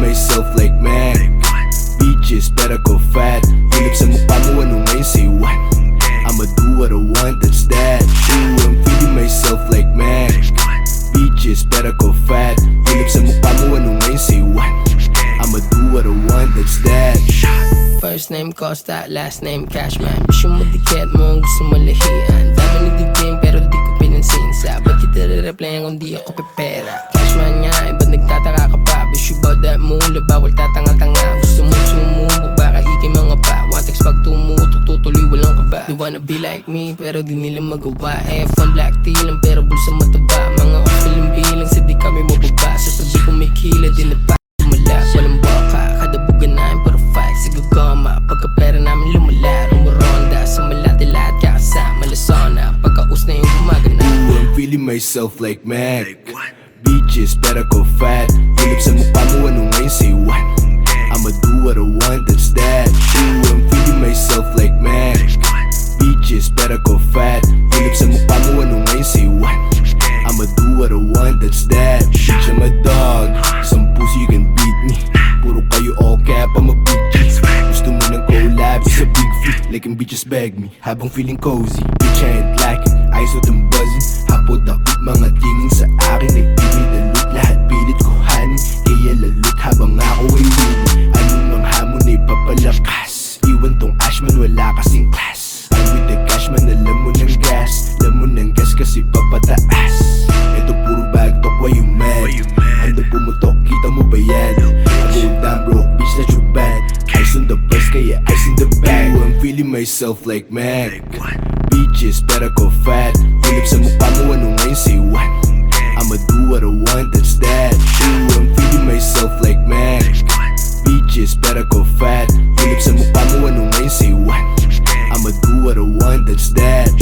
myself like Mac Bitches, better go fat Tulip sa mukha mo, ano ngayon, say what? I'ma do what I want, that's that. Ooh, I'm feeling myself like Mac Bitches, better go fat Tulip sa mukha mo, ano ngayon, say what? I'ma do what I want, that's that. First name Costa, last name Cashman. Gusto mo dikit mo, gusto mo lahian Dami They wanna be like me, pero di nila magawa F1 black tea lang, pero bulsa mataba. Mga ospiling bilang, sa di kami mababa. Sa tabi ko may kila, di na pa Tumala, walang baka, kada buga namin puro fight Sa gagama, pagka-pera namin lumala Rumuronda, sa malati lahat kakasama Lasona, pagkaus na yung gumagana. I'm feeling myself like Mac. Bitches, better go fat. Tulip sa mukha ang bitches beg me Habang feeling cozy. Bitch, I ain't lacking Eyes out and buzzing. Hapot akot mga tingin sa akin Ay myself like Mac. Bitches better go fat Phillips sa mukha mo anong ngayon say what. I'ma do what I want that's that. Ooh, I'm feeding myself like Mac. Bitches better go fat Phillips sa mukha mo anong ngayon say what. I'ma do what I want that's that.